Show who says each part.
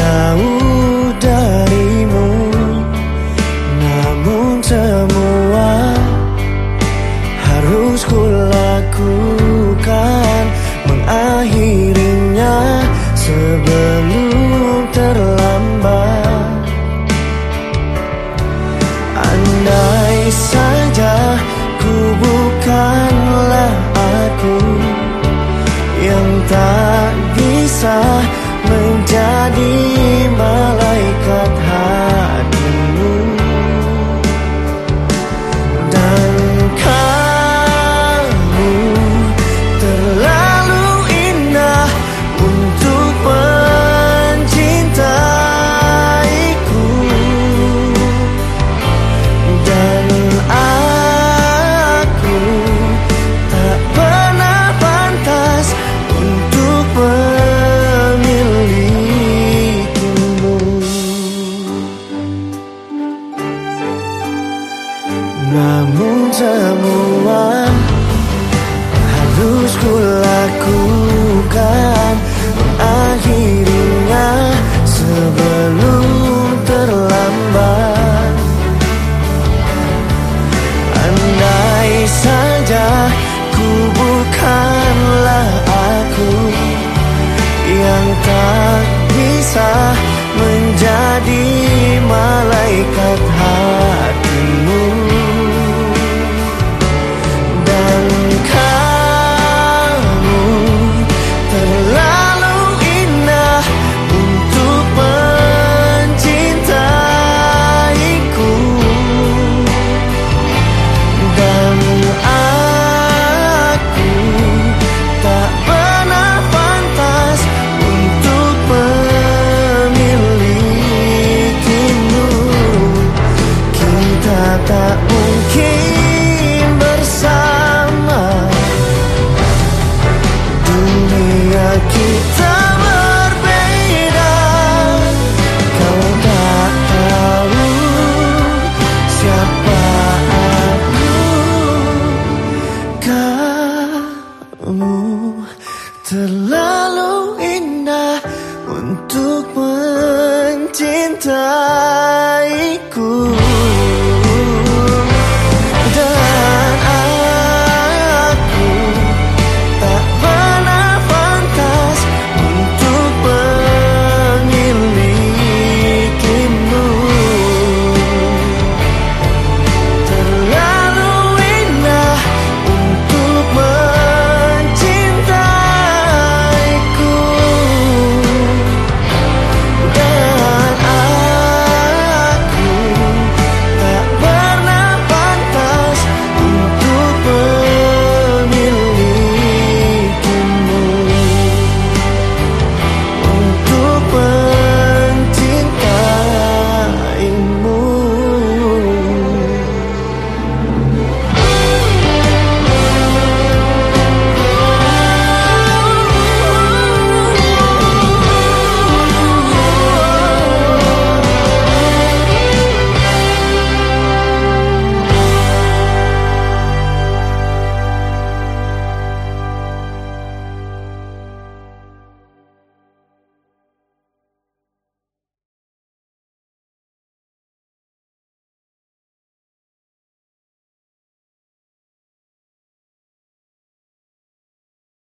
Speaker 1: jauh darimu. Namun semua harus kulakukan Mengakhirinya sebelum terlalu Namun semua harus kulakukan. terlalu indah untuk mencintai.